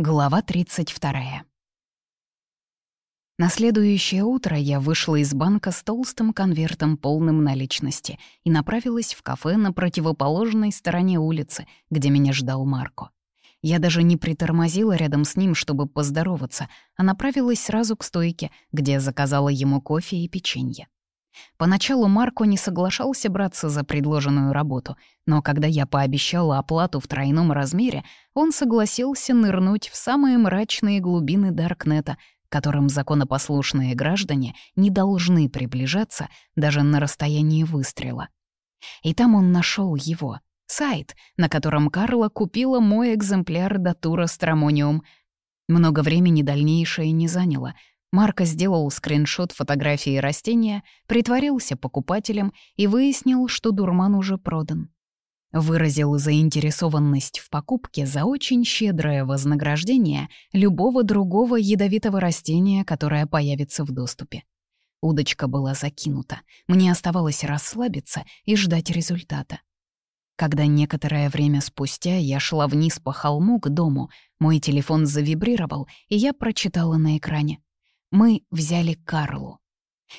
Глава 32. На следующее утро я вышла из банка с толстым конвертом, полным наличности, и направилась в кафе на противоположной стороне улицы, где меня ждал Марко. Я даже не притормозила рядом с ним, чтобы поздороваться, а направилась сразу к стойке, где заказала ему кофе и печенье. Поначалу Марко не соглашался браться за предложенную работу, но когда я пообещала оплату в тройном размере, он согласился нырнуть в самые мрачные глубины Даркнета, которым законопослушные граждане не должны приближаться даже на расстоянии выстрела. И там он нашел его, сайт, на котором Карла купила мой экземпляр датура Стромониум. Много времени дальнейшее не заняло — Марко сделал скриншот фотографии растения, притворился покупателем и выяснил, что дурман уже продан. Выразил заинтересованность в покупке за очень щедрое вознаграждение любого другого ядовитого растения, которое появится в доступе. Удочка была закинута, мне оставалось расслабиться и ждать результата. Когда некоторое время спустя я шла вниз по холму к дому, мой телефон завибрировал, и я прочитала на экране — мы взяли Карлу.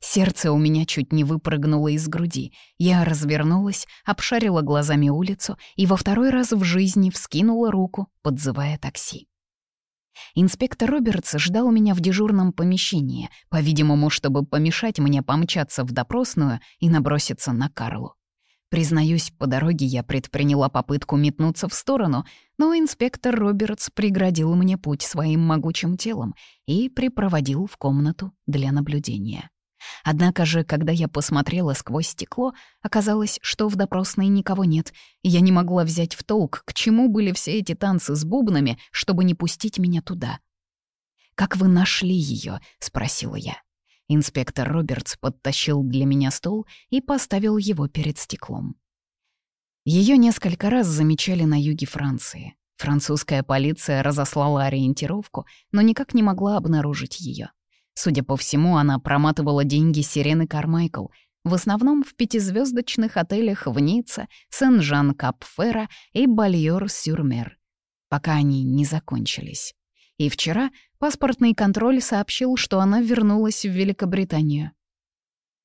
Сердце у меня чуть не выпрыгнуло из груди. Я развернулась, обшарила глазами улицу и во второй раз в жизни вскинула руку, подзывая такси. Инспектор Робертс ждал меня в дежурном помещении, по-видимому, чтобы помешать мне помчаться в допросную и наброситься на Карлу. Признаюсь, по дороге я предприняла попытку метнуться в сторону, но инспектор Робертс преградил мне путь своим могучим телом и припроводил в комнату для наблюдения. Однако же, когда я посмотрела сквозь стекло, оказалось, что в допросной никого нет, и я не могла взять в толк, к чему были все эти танцы с бубнами, чтобы не пустить меня туда. «Как вы нашли ее? спросила я. Инспектор Робертс подтащил для меня стол и поставил его перед стеклом. Ее несколько раз замечали на юге Франции. Французская полиция разослала ориентировку, но никак не могла обнаружить ее. Судя по всему, она проматывала деньги Сирены Кармайкл, в основном в пятизвездочных отелях в Ницце, Сен-Жан-Кап-Ферра и Бальор-Сюрмер, пока они не закончились. И вчера паспортный контроль сообщил, что она вернулась в Великобританию.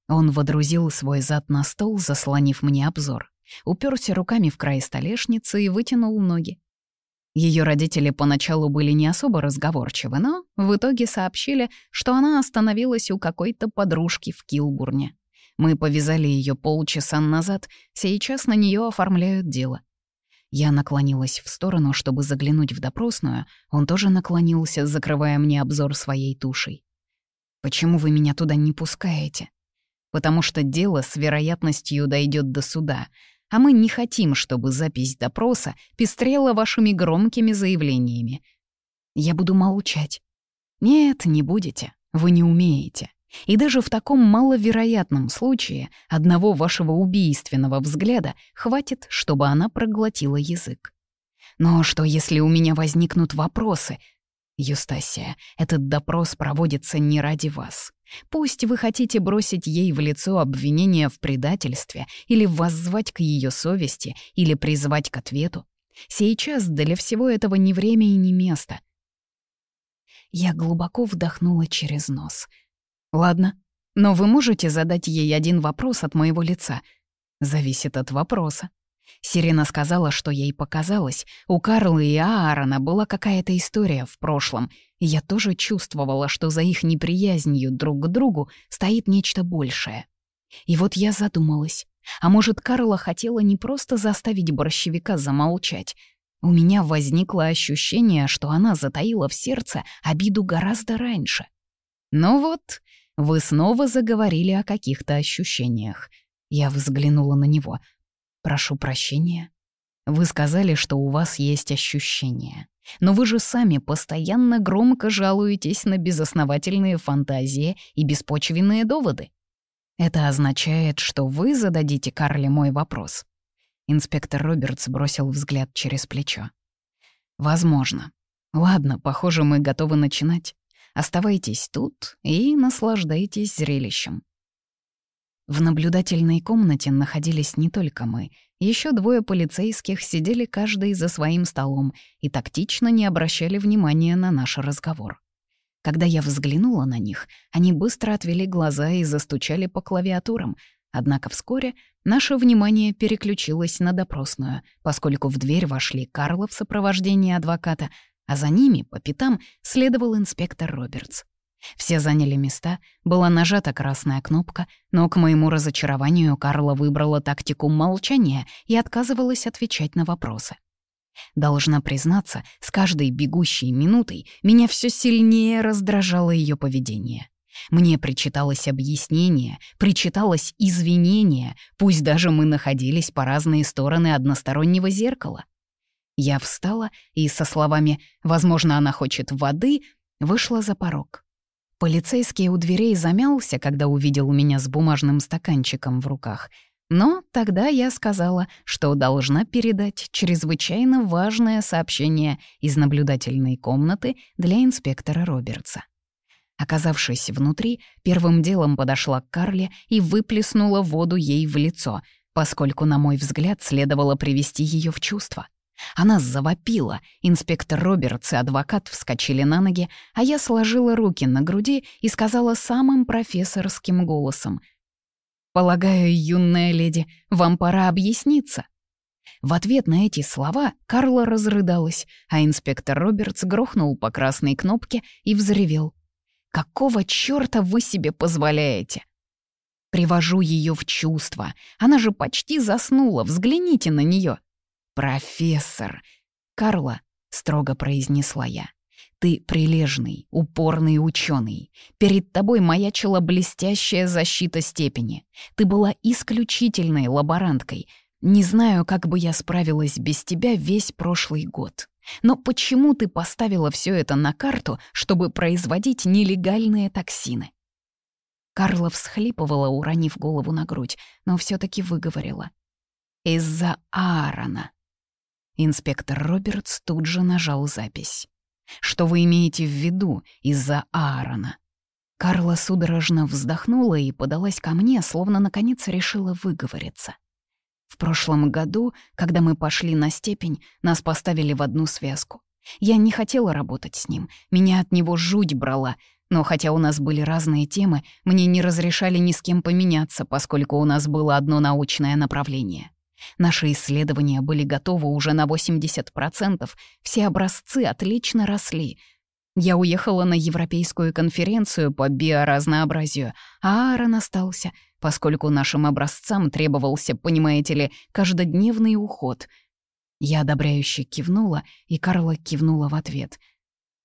Он водрузил свой зад на стол, заслонив мне обзор, уперся руками в край столешницы и вытянул ноги. Ее родители поначалу были не особо разговорчивы, но в итоге сообщили, что она остановилась у какой-то подружки в Килбурне. Мы повязали ее полчаса назад, сейчас на нее оформляют дело. Я наклонилась в сторону, чтобы заглянуть в допросную, он тоже наклонился, закрывая мне обзор своей тушей. «Почему вы меня туда не пускаете?» «Потому что дело с вероятностью дойдет до суда, а мы не хотим, чтобы запись допроса пестрела вашими громкими заявлениями. Я буду молчать». «Нет, не будете, вы не умеете. И даже в таком маловероятном случае одного вашего убийственного взгляда хватит, чтобы она проглотила язык. Но что, если у меня возникнут вопросы? Юстасия, этот допрос проводится не ради вас. Пусть вы хотите бросить ей в лицо обвинение в предательстве или воззвать к ее совести или призвать к ответу. Сейчас для всего этого ни время и ни место. Я глубоко вдохнула через нос — Ладно, но вы можете задать ей один вопрос от моего лица. Зависит от вопроса. Сирена сказала, что ей показалось. У Карлы и Аарона была какая-то история в прошлом, я тоже чувствовала, что за их неприязнью друг к другу стоит нечто большее. И вот я задумалась. А может, Карла хотела не просто заставить борщевика замолчать. У меня возникло ощущение, что она затаила в сердце обиду гораздо раньше. Ну вот, вы снова заговорили о каких-то ощущениях. Я взглянула на него. Прошу прощения. Вы сказали, что у вас есть ощущения. Но вы же сами постоянно громко жалуетесь на безосновательные фантазии и беспочвенные доводы. Это означает, что вы зададите Карле мой вопрос. Инспектор Робертс бросил взгляд через плечо. «Возможно. Ладно, похоже, мы готовы начинать. Оставайтесь тут и наслаждайтесь зрелищем. В наблюдательной комнате находились не только мы. Еще двое полицейских сидели каждый за своим столом и тактично не обращали внимания на наш разговор. Когда я взглянула на них, они быстро отвели глаза и застучали по клавиатурам, однако вскоре наше внимание переключилось на допросную, поскольку в дверь вошли Карло в сопровождении адвоката, а за ними, по пятам, следовал инспектор Робертс. Все заняли места, была нажата красная кнопка, но к моему разочарованию Карла выбрала тактику молчания и отказывалась отвечать на вопросы. Должна признаться, с каждой бегущей минутой меня все сильнее раздражало ее поведение. Мне причиталось объяснение, причиталось извинение, пусть даже мы находились по разные стороны одностороннего зеркала. Я встала и со словами «возможно, она хочет воды» вышла за порог. Полицейский у дверей замялся, когда увидел меня с бумажным стаканчиком в руках. Но тогда я сказала, что должна передать чрезвычайно важное сообщение из наблюдательной комнаты для инспектора Робертса. Оказавшись внутри, первым делом подошла к Карле и выплеснула воду ей в лицо, поскольку, на мой взгляд, следовало привести ее в чувство. Она завопила, инспектор Робертс и адвокат вскочили на ноги, а я сложила руки на груди и сказала самым профессорским голосом. «Полагаю, юная леди, вам пора объясниться». В ответ на эти слова Карла разрыдалась, а инспектор Робертс грохнул по красной кнопке и взревел. «Какого чёрта вы себе позволяете?» Привожу ее в чувство. Она же почти заснула, взгляните на нее. «Профессор!» «Карла», — строго произнесла я, — «ты прилежный, упорный ученый. Перед тобой маячила блестящая защита степени. Ты была исключительной лаборанткой. Не знаю, как бы я справилась без тебя весь прошлый год. Но почему ты поставила все это на карту, чтобы производить нелегальные токсины?» Карла всхлипывала, уронив голову на грудь, но все таки выговорила. «Из-за Аарона. Инспектор Робертс тут же нажал запись. «Что вы имеете в виду из-за Аарона?» Карла судорожно вздохнула и подалась ко мне, словно наконец решила выговориться. В прошлом году, когда мы пошли на степень, нас поставили в одну связку. Я не хотела работать с ним, меня от него жуть брала, но хотя у нас были разные темы, мне не разрешали ни с кем поменяться, поскольку у нас было одно научное направление. Наши исследования были готовы уже на 80%, все образцы отлично росли. Я уехала на Европейскую конференцию по биоразнообразию, а Аарон остался, поскольку нашим образцам требовался, понимаете ли, каждодневный уход. Я одобряюще кивнула, и Карла кивнула в ответ —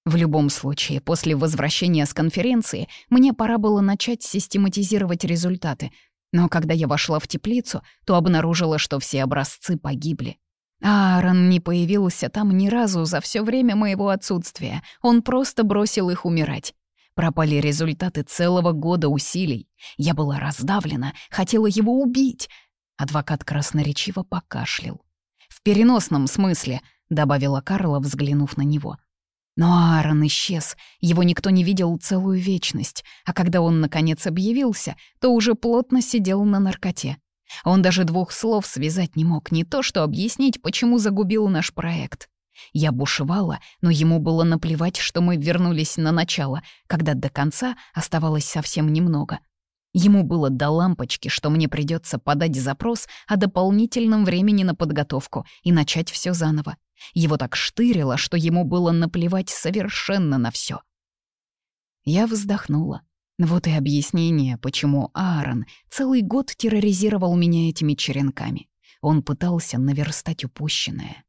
в любом случае, после возвращения с конференции мне пора было начать систематизировать результаты, но когда я вошла в теплицу, то обнаружила, что все образцы погибли. Аарон не появился там ни разу за все время моего отсутствия. Он просто бросил их умирать. Пропали результаты целого года усилий. Я была раздавлена, хотела его убить. Адвокат красноречиво покашлял. «В переносном смысле», — добавила Карла, взглянув на него. Но Аарон исчез, его никто не видел целую вечность, а когда он, наконец, объявился, то уже плотно сидел на наркоте. Он даже двух слов связать не мог, не то что объяснить, почему загубил наш проект. Я бушевала, но ему было наплевать, что мы вернулись на начало, когда до конца оставалось совсем немного. Ему было до лампочки, что мне придется подать запрос о дополнительном времени на подготовку и начать все заново. Его так штырило, что ему было наплевать совершенно на все. Я вздохнула. Вот и объяснение, почему Аарон целый год терроризировал меня этими черенками. Он пытался наверстать упущенное.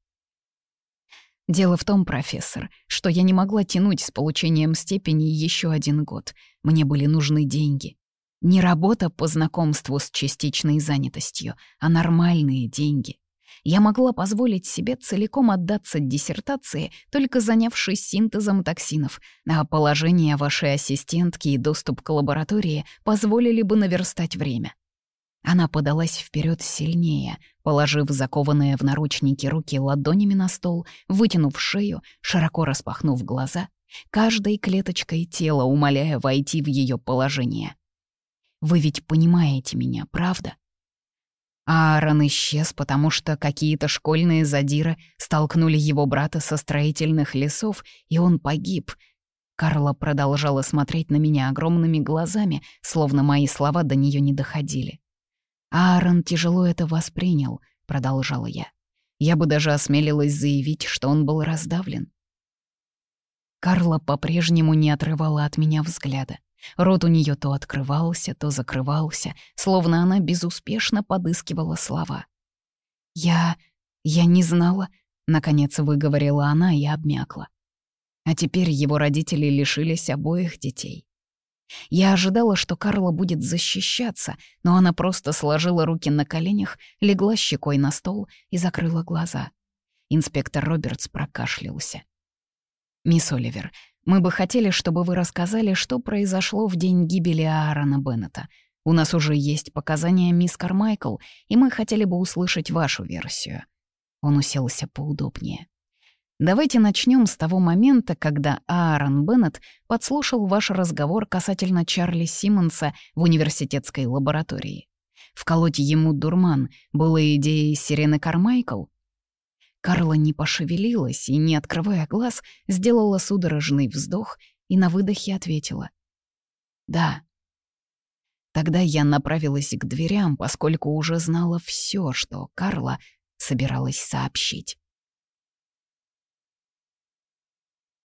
Дело в том, профессор, что я не могла тянуть с получением степени еще один год. Мне были нужны деньги. Не работа по знакомству с частичной занятостью, а нормальные деньги. Я могла позволить себе целиком отдаться диссертации, только занявшись синтезом токсинов, а положение вашей ассистентки и доступ к лаборатории позволили бы наверстать время. Она подалась вперед сильнее, положив закованные в наручники руки ладонями на стол, вытянув шею, широко распахнув глаза, каждой клеточкой тела умоляя войти в ее положение. «Вы ведь понимаете меня, правда?» Аарон исчез, потому что какие-то школьные задиры столкнули его брата со строительных лесов, и он погиб. Карла продолжала смотреть на меня огромными глазами, словно мои слова до нее не доходили. «Аарон тяжело это воспринял», — продолжала я. «Я бы даже осмелилась заявить, что он был раздавлен». Карла по-прежнему не отрывала от меня взгляда. Рот у нее то открывался, то закрывался, словно она безуспешно подыскивала слова. «Я... я не знала», — наконец выговорила она и обмякла. А теперь его родители лишились обоих детей. Я ожидала, что Карла будет защищаться, но она просто сложила руки на коленях, легла щекой на стол и закрыла глаза. Инспектор Робертс прокашлялся. «Мисс Оливер, мы бы хотели, чтобы вы рассказали, что произошло в день гибели Аарона Беннета. У нас уже есть показания мисс Кармайкл, и мы хотели бы услышать вашу версию». Он уселся поудобнее. Давайте начнем с того момента, когда Аарон Беннет подслушал ваш разговор касательно Чарли Симмонса в университетской лаборатории. Вколоть ему дурман была идеей Сирены Кармайкл? Карла не пошевелилась и, не открывая глаз, сделала судорожный вздох и на выдохе ответила. «Да». Тогда я направилась к дверям, поскольку уже знала все, что Карла собиралась сообщить.